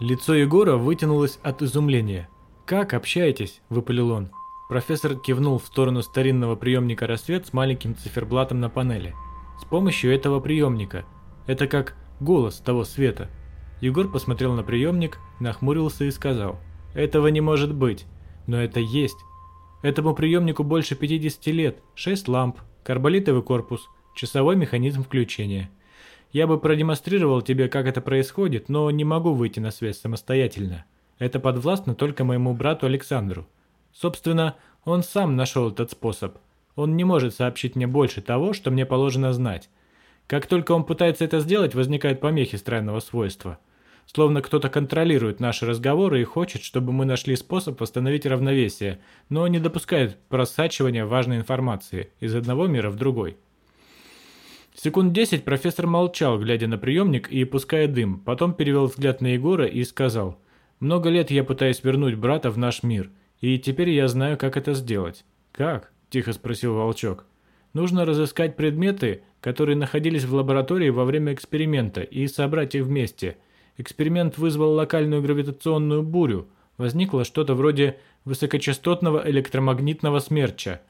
Лицо Егора вытянулось от изумления. «Как общаетесь?» – выпалил он. Профессор кивнул в сторону старинного приемника «Рассвет» с маленьким циферблатом на панели. «С помощью этого приемника. Это как голос того света». Егор посмотрел на приемник, нахмурился и сказал. «Этого не может быть. Но это есть. Этому приемнику больше 50 лет, 6 ламп, карболитовый корпус, часовой механизм включения. Я бы продемонстрировал тебе, как это происходит, но не могу выйти на связь самостоятельно. Это подвластно только моему брату Александру. Собственно, он сам нашел этот способ. Он не может сообщить мне больше того, что мне положено знать. Как только он пытается это сделать, возникают помехи странного свойства. Словно кто-то контролирует наши разговоры и хочет, чтобы мы нашли способ восстановить равновесие, но не допускает просачивания важной информации из одного мира в другой. Секунд десять профессор молчал, глядя на приемник и пуская дым, потом перевел взгляд на Егора и сказал, «Много лет я пытаюсь вернуть брата в наш мир, и теперь я знаю, как это сделать». «Как?» – тихо спросил Волчок. «Нужно разыскать предметы, которые находились в лаборатории во время эксперимента, и собрать их вместе. Эксперимент вызвал локальную гравитационную бурю, возникло что-то вроде высокочастотного электромагнитного смерча.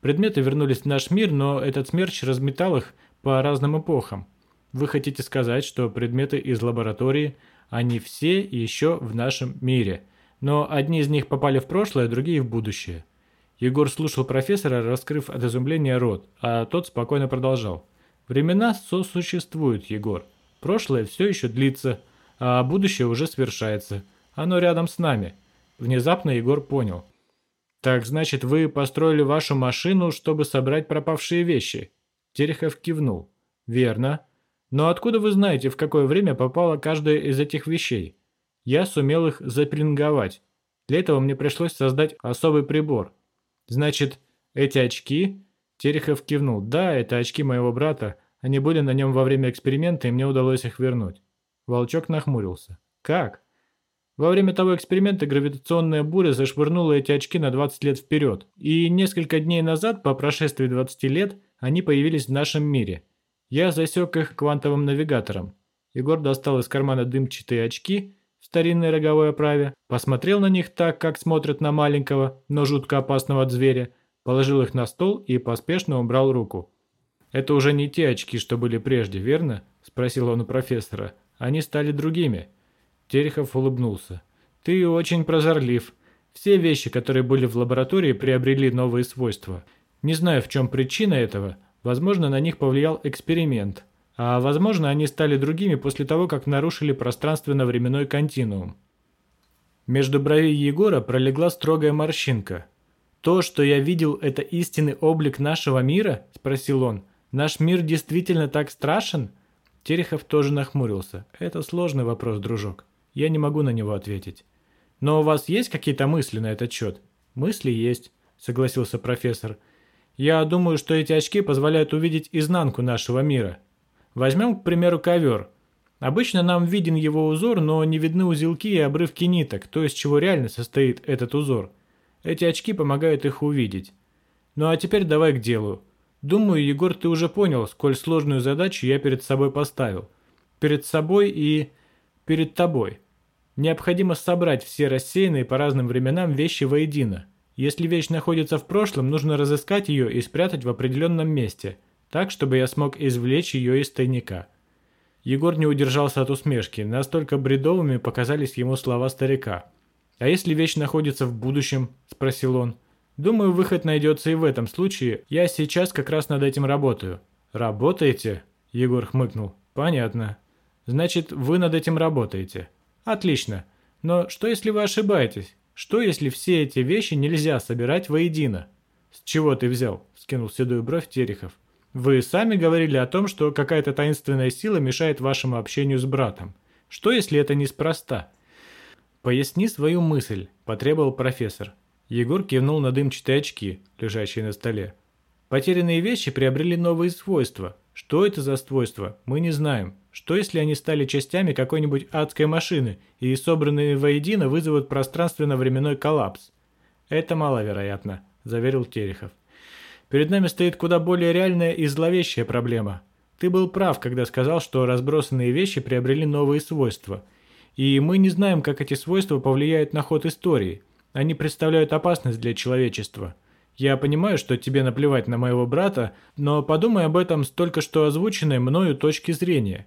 Предметы вернулись в наш мир, но этот смерч разметал их – по разным эпохам. Вы хотите сказать, что предметы из лаборатории, они все еще в нашем мире, но одни из них попали в прошлое, другие в будущее. Егор слушал профессора, раскрыв от изумления рот, а тот спокойно продолжал. Времена сосуществуют, Егор. Прошлое все еще длится, а будущее уже свершается. Оно рядом с нами. Внезапно Егор понял. Так значит, вы построили вашу машину, чтобы собрать пропавшие вещи? Терехов кивнул. «Верно. Но откуда вы знаете, в какое время попала каждая из этих вещей? Я сумел их запеленговать. Для этого мне пришлось создать особый прибор. Значит, эти очки...» Терехов кивнул. «Да, это очки моего брата. Они были на нем во время эксперимента, и мне удалось их вернуть». Волчок нахмурился. «Как?» Во время того эксперимента гравитационная буря зашвырнула эти очки на 20 лет вперед. И несколько дней назад, по прошествии 20 лет, они появились в нашем мире. Я засек их квантовым навигатором. Егор достал из кармана дымчатые очки в старинной роговой оправе, посмотрел на них так, как смотрят на маленького, но жутко опасного зверя, положил их на стол и поспешно убрал руку. «Это уже не те очки, что были прежде, верно?» – спросил он у профессора. «Они стали другими». Терехов улыбнулся. «Ты очень прозорлив. Все вещи, которые были в лаборатории, приобрели новые свойства – не знаю, в чем причина этого. Возможно, на них повлиял эксперимент. А возможно, они стали другими после того, как нарушили пространственно-временной континуум. Между бровей Егора пролегла строгая морщинка. «То, что я видел, это истинный облик нашего мира?» – спросил он. «Наш мир действительно так страшен?» Терехов тоже нахмурился. «Это сложный вопрос, дружок. Я не могу на него ответить. Но у вас есть какие-то мысли на этот счет?» «Мысли есть», – согласился профессор. Я думаю, что эти очки позволяют увидеть изнанку нашего мира. Возьмем, к примеру, ковер. Обычно нам виден его узор, но не видны узелки и обрывки ниток, то из чего реально состоит этот узор. Эти очки помогают их увидеть. Ну а теперь давай к делу. Думаю, Егор, ты уже понял, сколь сложную задачу я перед собой поставил. Перед собой и перед тобой. Необходимо собрать все рассеянные по разным временам вещи воедино – если вещь находится в прошлом, нужно разыскать ее и спрятать в определенном месте, так, чтобы я смог извлечь ее из тайника. Егор не удержался от усмешки, настолько бредовыми показались ему слова старика. «А если вещь находится в будущем?» – спросил он. «Думаю, выход найдется и в этом случае. Я сейчас как раз над этим работаю». «Работаете?» – Егор хмыкнул. «Понятно. Значит, вы над этим работаете. Отлично. Но что если вы ошибаетесь? Что, если все эти вещи нельзя собирать воедино? С чего ты взял? Скинул седую бровь Терехов. Вы сами говорили о том, что какая-то таинственная сила мешает вашему общению с братом. Что, если это неспроста? Поясни свою мысль, потребовал профессор. Егор кивнул на дымчатые очки, лежащие на столе. Потерянные вещи приобрели новые свойства. Что это за свойства, мы не знаем. Что если они стали частями какой-нибудь адской машины и собранные воедино вызовут пространственно-временной коллапс? Это маловероятно, заверил Терехов. Перед нами стоит куда более реальная и зловещая проблема. Ты был прав, когда сказал, что разбросанные вещи приобрели новые свойства. И мы не знаем, как эти свойства повлияют на ход истории. Они представляют опасность для человечества. Я понимаю, что тебе наплевать на моего брата, но подумай об этом с только что озвученной мною точки зрения.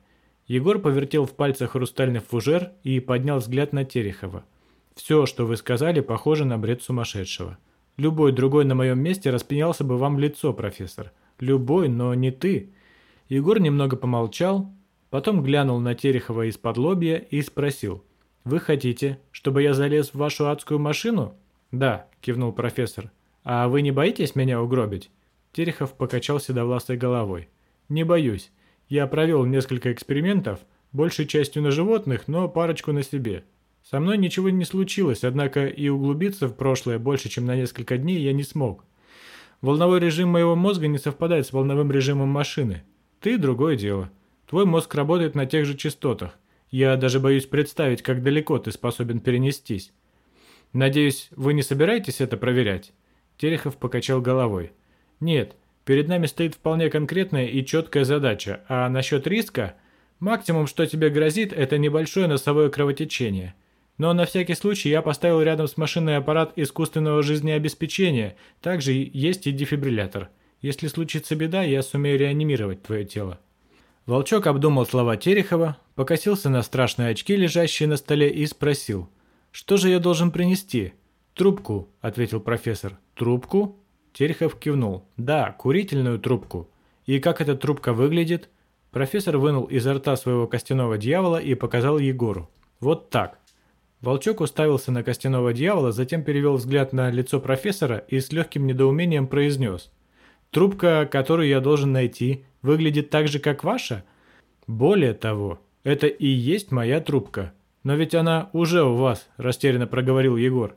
Егор повертел в пальцах хрустальный фужер и поднял взгляд на Терехова. Все, что вы сказали, похоже на бред сумасшедшего. Любой другой на моем месте распенялся бы вам лицо, профессор. Любой, но не ты. Егор немного помолчал, потом глянул на Терехова из-под лобья и спросил. «Вы хотите, чтобы я залез в вашу адскую машину?» «Да», – кивнул профессор. «А вы не боитесь меня угробить?» Терехов покачал седовласой головой. «Не боюсь. Я провел несколько экспериментов, большей частью на животных, но парочку на себе. Со мной ничего не случилось, однако и углубиться в прошлое больше, чем на несколько дней я не смог. Волновой режим моего мозга не совпадает с волновым режимом машины. Ты – другое дело. Твой мозг работает на тех же частотах. Я даже боюсь представить, как далеко ты способен перенестись. Надеюсь, вы не собираетесь это проверять?» Терехов покачал головой. «Нет, перед нами стоит вполне конкретная и четкая задача, а насчет риска – максимум, что тебе грозит, это небольшое носовое кровотечение. Но на всякий случай я поставил рядом с машиной аппарат искусственного жизнеобеспечения. Также есть и дефибриллятор. Если случится беда, я сумею реанимировать твое тело». Волчок обдумал слова Терехова, покосился на страшные очки, лежащие на столе, и спросил. «Что же я должен принести?» «Трубку», — ответил профессор. «Трубку?» Терехов кивнул. «Да, курительную трубку». «И как эта трубка выглядит?» Профессор вынул изо рта своего костяного дьявола и показал Егору. «Вот так». Волчок уставился на костяного дьявола, затем перевел взгляд на лицо профессора и с легким недоумением произнес. «Трубка, которую я должен найти, выглядит так же, как ваша? Более того, это и есть моя трубка. Но ведь она уже у вас», – растерянно проговорил Егор.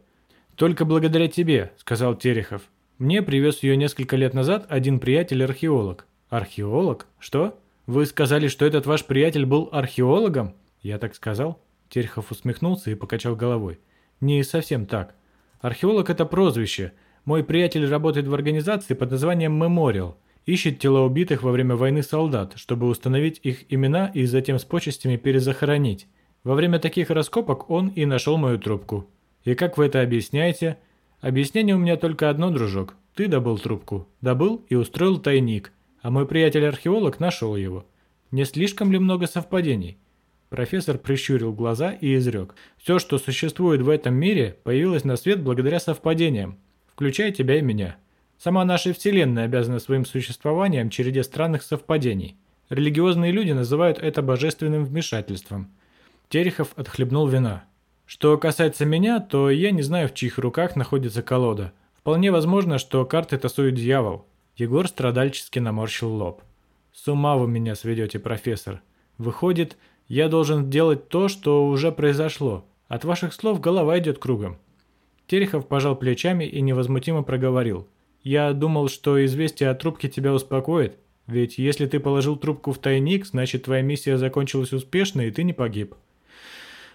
«Только благодаря тебе», – сказал Терехов. «Мне привез ее несколько лет назад один приятель-археолог». «Археолог? Что? Вы сказали, что этот ваш приятель был археологом?» «Я так сказал?» Терехов усмехнулся и покачал головой. «Не совсем так. Археолог – это прозвище. Мой приятель работает в организации под названием «Мемориал». Ищет тела убитых во время войны солдат, чтобы установить их имена и затем с почестями перезахоронить. Во время таких раскопок он и нашел мою трубку. И как вы это объясняете? Объяснение у меня только одно, дружок. Ты добыл трубку. Добыл и устроил тайник. А мой приятель-археолог нашел его. Не слишком ли много совпадений? Профессор прищурил глаза и изрек. Все, что существует в этом мире, появилось на свет благодаря совпадениям, включая тебя и меня. Сама наша Вселенная обязана своим существованием череде странных совпадений. Религиозные люди называют это божественным вмешательством. Терехов отхлебнул вина. Что касается меня, то я не знаю, в чьих руках находится колода. Вполне возможно, что карты тасует дьявол. Егор страдальчески наморщил лоб. «С ума вы меня сведете, профессор. Выходит, я должен делать то, что уже произошло. От ваших слов голова идет кругом». Терехов пожал плечами и невозмутимо проговорил. Я думал, что известие о трубке тебя успокоит. Ведь если ты положил трубку в тайник, значит твоя миссия закончилась успешно, и ты не погиб.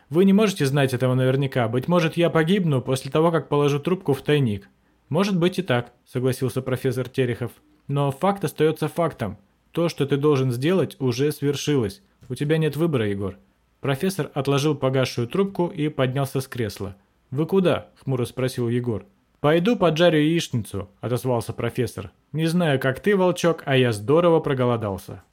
Вы не можете знать этого наверняка. Быть может, я погибну после того, как положу трубку в тайник. Может быть и так, согласился профессор Терехов. Но факт остается фактом. То, что ты должен сделать, уже свершилось. У тебя нет выбора, Егор. Профессор отложил погасшую трубку и поднялся с кресла. «Вы куда?» – хмуро спросил Егор. «Пойду поджарю яичницу», – отозвался профессор. «Не знаю, как ты, волчок, а я здорово проголодался».